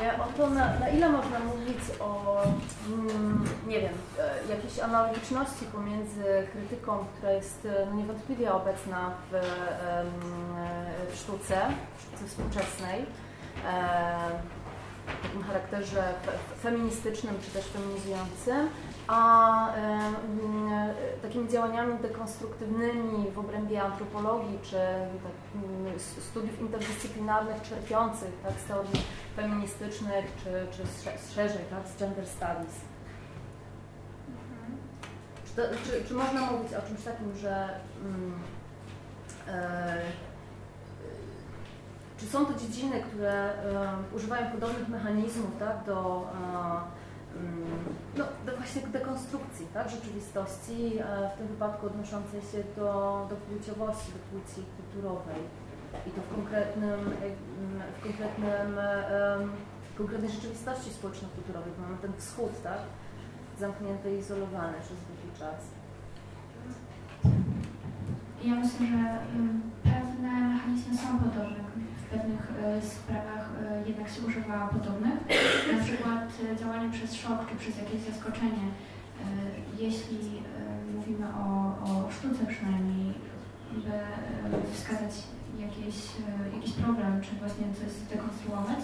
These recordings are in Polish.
pytanie o to, na, na ile można mówić o, mm, nie wiem, e, jakiejś analogiczności pomiędzy krytyką, która jest e, no, niewątpliwie obecna w, em, w sztuce, sztuce współczesnej, e, takim charakterze feministycznym czy też feminizującym, a takimi działaniami dekonstruktywnymi w obrębie antropologii czy tak, studiów interdyscyplinarnych czerpiących tak, z teorii feministycznych czy, czy szerzej tak, z gender studies. Mhm. Czy, to, czy, czy, można mówić o czymś takim, że mm, e, czy są to dziedziny, które e, używają podobnych mechanizmów tak, do, e, mm, no, do właśnie dekonstrukcji tak, rzeczywistości, e, w tym wypadku odnoszącej się do, do płciowości, do płci kulturowej i to w konkretnym, w konkretnym w konkretnej rzeczywistości społeczno-kulturowej, bo mamy ten wschód, tak, zamknięty i izolowany przez długi czas. Ja myślę, że pewne mechanizmy są podobne pewnych e, sprawach e, jednak się używa podobnych. Na przykład e, działanie przez szok czy przez jakieś zaskoczenie. Jeśli mówimy o, o sztuce przynajmniej, by wskazać jakieś, jakiś problem, czy właśnie coś zdekonstruować,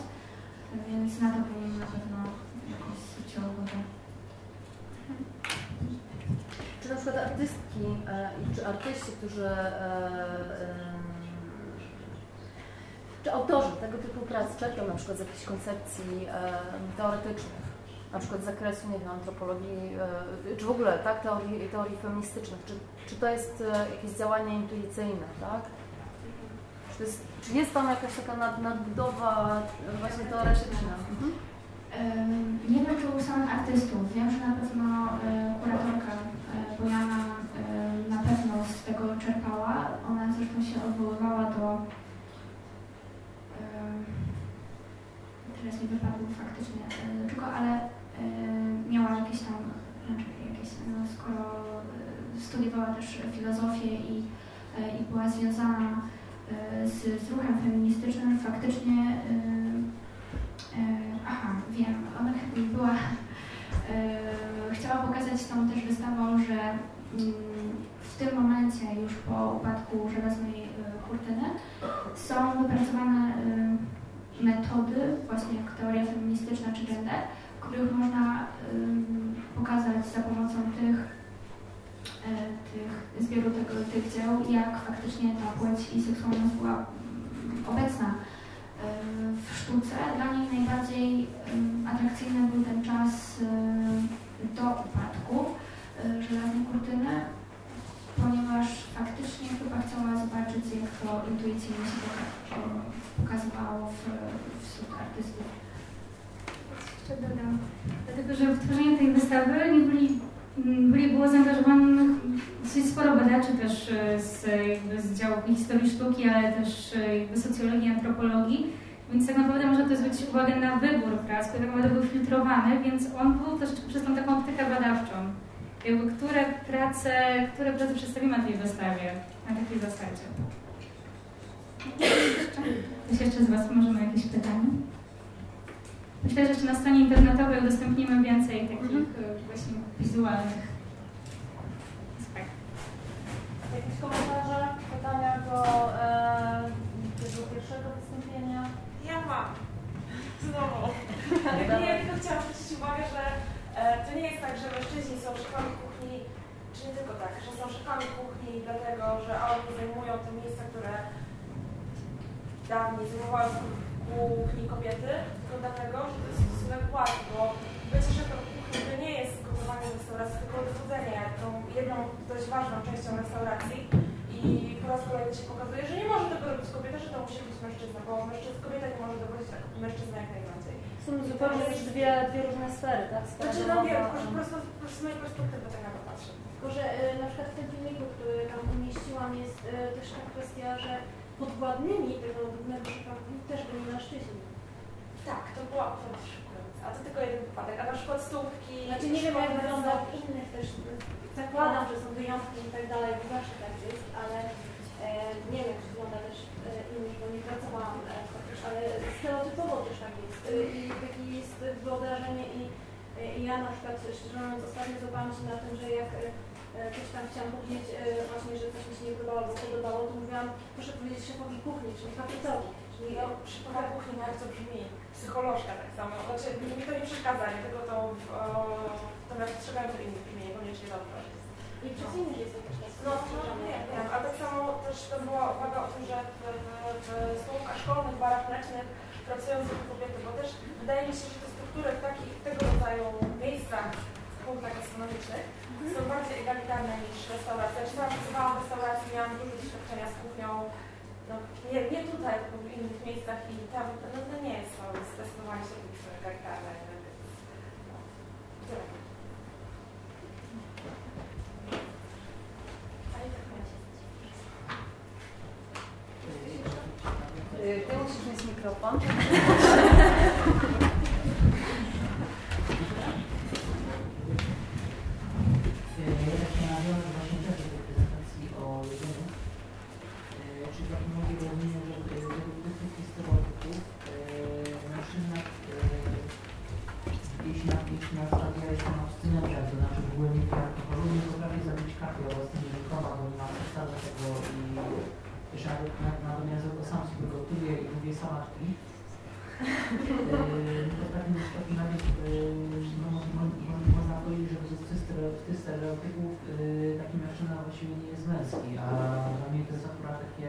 więc na to powinien na pewno jakoś zwrócić uwagę. Czy na przykład artystki, czy artyści, którzy czy autorzy tego typu prac czerpią na przykład z jakichś koncepcji e, teoretycznych, na przykład z zakresu, nie wiem, antropologii, e, czy w ogóle, tak, teorii, teorii feministycznych, czy, czy to jest e, jakieś działanie intuicyjne, tak? Czy, jest, czy jest tam jakaś taka nad, nadbudowa właśnie teoretyczna? Mhm. Nie wiem, czy u samych artystów. Wiem, że na pewno e, kuratorka e, Bojana na pewno z tego czerpała. Ona zresztą się odwoływała do mi wypadło faktycznie tylko, ale e, miała jakieś tam, znaczy jakieś, no, skoro e, studiowała też filozofię i, e, i była związana z, z ruchem feministycznym, faktycznie, aha, wiem, ona była, chciała pokazać tą też wystawą, że mm, w tym momencie, już po upadku żelaznej kurtyny, są wypracowane metody, właśnie jak teoria feministyczna czy gender, których można pokazać za pomocą tych, e, tych zbioru tego, tych dzieł, jak faktycznie ta płeć i seksualność była obecna w sztuce. Dla niej najbardziej atrakcyjny był ten czas do upadku e, żelaznej kurtyny, ponieważ faktycznie chyba chciała zobaczyć, jak to intuicyjnie się w, wśród artystów. Jeszcze dodam, dlatego że w tworzeniu tej wystawy nie byli, byli było zaangażowanych dosyć sporo badaczy też e, z, jakby z działu historii sztuki, ale też e, jakby socjologii, antropologii. Więc tak naprawdę można to zwrócić uwagę na wybór prac, które tak naprawdę był filtrowany, więc on był też przez tą taką optykę badawczą jakby które prace, które prace przedstawimy na tej wystawie, na takiej zasadzie. Ktoś jeszcze z Was może ma jakieś pytania? Myślę, że jeszcze na stronie internetowej udostępnimy więcej takich mhm. E, właśnie wizualnych aspektów. Jakieś komentarze, pytania do e, tego pierwszego wystąpienia? Ja mam. Znowu. nie, tylko chciałam zwrócić uwagę, że E, to nie jest tak, że mężczyźni są szefami kuchni, czy nie tylko tak, że są szefami kuchni dlatego, że oni zajmują te miejsca, które dawniej zajmowały w kuchni kobiety, tylko dlatego, że to jest stosunek płacy, bo bycie szefem kuchni to nie jest gotowanie w restauracji, tylko dochodzenie tą jedną dość ważną częścią restauracji i po raz kolejny się pokazuje, że nie może tego robić kobieta, że to musi być mężczyzna, bo mężczyzna, kobieta nie może dowodzić, tak mężczyzna jak najbardziej są zupełnie już dwie, dwie różne sfery, tak? Sfera znaczy, no wiem, tylko że po prostu, po prostu z mojej perspektywy tak na to patrzę. Tylko, że y, na przykład w tym filmiku, który tam umieściłam, jest y, też ta kwestia, że podwładnymi tego głównego szefa też byli mężczyźni. Tak, to była. A to tylko jeden wypadek. A na przykład stówki... Znaczy nie wiem, jak wygląda w innych też. Zakładam, że są wyjątki i tak dalej, bo zawsze tak jest, ale e, nie wiem, jak wygląda też e, innych, bo nie pracowałam e, ale stereotypowo też tak jest. Y, I takie jest wyobrażenie i, i ja na przykład, szczerze mówiąc, ostatnio złapałam się na tym, że jak coś tam chciałam powiedzieć właśnie, że coś mi się nie podobało albo podobało, to mówiłam, proszę powiedzieć szefowi kuchni, czyli facetowi. Czyli ja szefowa kuchni, jak to brzmi, psycholożka tak samo. Znaczy, mi to nie przeszkadza, nie tylko to, natomiast postrzegają to inni brzmi, niekoniecznie dobrze. I przez innych jest to też tak. No, no nie wiem, a tak samo też to była uwaga o tym, że w, w, w stołówkach szkolnych, barach mlecznych pracują tylko kobiety, bo też wydaje mi się, że te struktury w takich, tego rodzaju miejscach, punktach gastronomicznych mhm. są bardziej egalitarne niż restauracje. Ja sama pracowałam w restauracji, miałam dużo doświadczenia z kuchnią, no, nie, nie tutaj, tylko w innych miejscach i tam no, to nie jest to zdecydowanie się egalitarne. No, tyle. Ty musisz mieć mikrofon. nas rozwijaliśmy abstynencję, to znaczy w ogóle nie alkoholu, nie potrafię zabić kawy, ja własnymi rękoma, bo nie mam podstawy tego i że natomiast ja go sam sobie gotuję i mówię sama e, no tkwi. W ostatnim stopniu nawet można powiedzieć, że z tych stereotypów taki mężczyzna właściwie nie jest męski, a dla mnie to jest akurat takie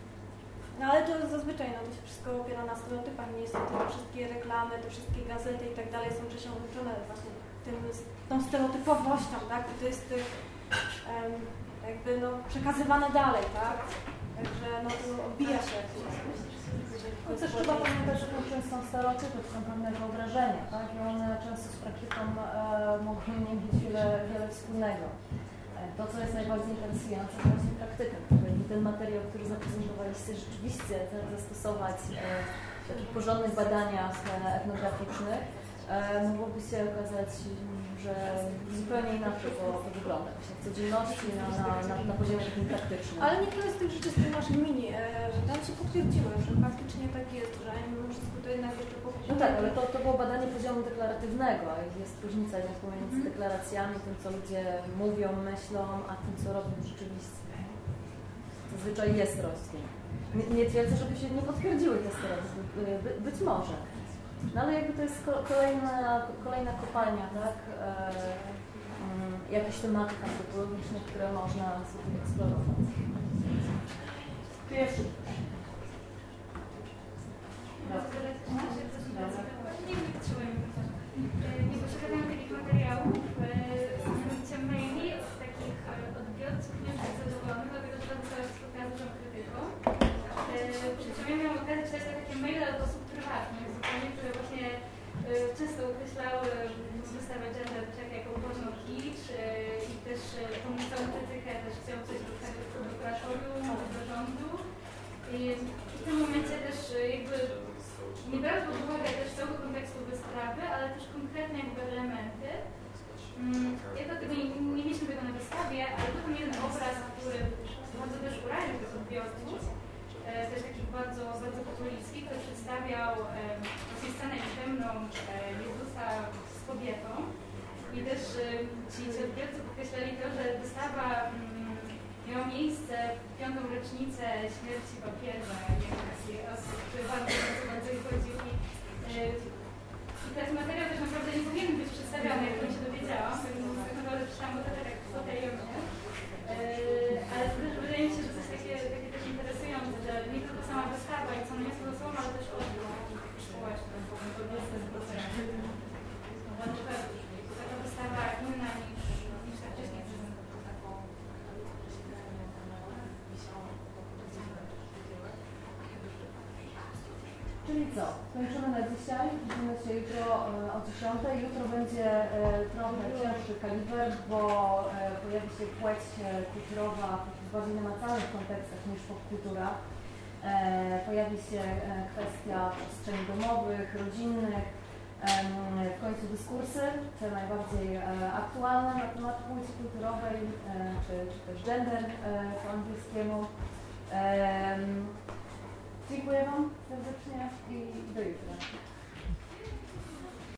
No ale to zazwyczaj no, to się wszystko opiera na stereotypach, nie są to wszystkie reklamy, te wszystkie gazety i tak dalej są przesiąknięte właśnie tym, tą stereotypowością, tak? I to jest um, jakby no, przekazywane dalej, tak? Także no, to odbija się. No też trzeba pamiętać, że to często stereotypy, to są pewne wyobrażenia, tak? I one często z praktyką e, mogą nie mieć wiele, wiele wspólnego. To, co jest najbardziej interesujące, to właśnie praktyka. Ten materiał, który zaprezentowaliście, rzeczywiście zastosować e, w takich porządnych badaniach e, etnograficznych, e, mogłoby się okazać że zupełnie inaczej to, to wygląda właśnie w codzienności, na, na, na, na poziomie takim praktycznym. Ale niektóre z tych rzeczy z tych naszych mini, e, że tam się potwierdziły, że faktycznie tak jest, że mimo wszystko to jednak jeszcze No tak, ale to, to było badanie poziomu deklaratywnego, a jest różnica jednak pomiędzy hmm. deklaracjami, tym co ludzie mówią, myślą, a tym co robią rzeczywiście. Zazwyczaj jest rozdział. Nie, nie twierdzę, żeby się nie potwierdziły te stereotypy, by, być może. No ale jakby to jest kolejna, kolejna kopalnia, tak? E, um, jakieś tematy antropologiczne, które można sobie eksplorować. Pierwszy. Nie e, właśnie scenę e, Jezusa z kobietą. I też ci, ci odbiorcy podkreślali to, że wystawa mm, miała miejsce w piątą rocznicę śmierci papieża, który bardzo, chodził. I, I ten materiał też naprawdę nie powinien być przedstawiony, jak się dowiedziałam, tak naprawdę przeczytałam go tak potajemnie. Yy, ale też wydaje mi się, że to jest takie, takie też interesujące, że nie tylko sama wystawa i co nie są ale też odbiór społeczny, to jest ten proces. Taka wystawa inna niż Czyli co? Kończymy na dzisiaj. Widzimy się jutro e, o 10. Jutro będzie e, trochę cięższy kaliber, bo e, pojawi się płeć kulturowa w bardziej namacalnych kontekstach niż popkultura. Pojawi się kwestia przestrzeni domowych, rodzinnych, w końcu dyskursy, te najbardziej aktualne na temat płci kulturowej, czy, czy też gender po angielskiemu. Dziękuję Wam serdecznie i do jutra.